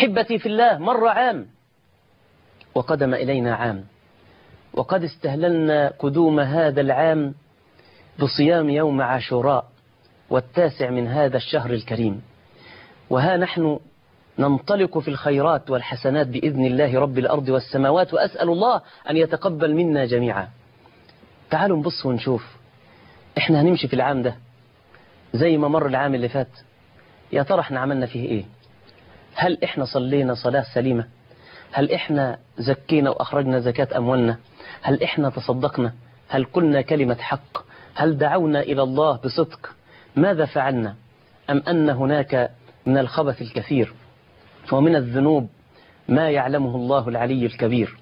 أحبتي في الله مر عام. وقدم إلينا عام. وقد استهللنا قدوم هذا العام بصيام يوم عاشوراء والتاسع من هذا الشهر الكريم. وها نحن ننطلق في الخيرات والحسنات بإذن الله رب الأرض والسماوات وأسأل الله أن يتقبل منا جميعا. تعالوا نبص ونشوف. إحنا هنمشي في العام ده زي ما مر العام اللي فات. يا ترى إحنا عملنا فيه إيه؟ هل إحنا صلينا صلاة سليمة؟ هل إحنا زكينا وأخرجنا زكاة أموالنا؟ هل إحنا تصدقنا؟ هل قلنا كلمة حق؟ هل دعونا إلى الله بصدق؟ ماذا فعلنا؟ أم أن هناك من الخبث الكثير ومن الذنوب ما يعلمه الله العلي الكبير؟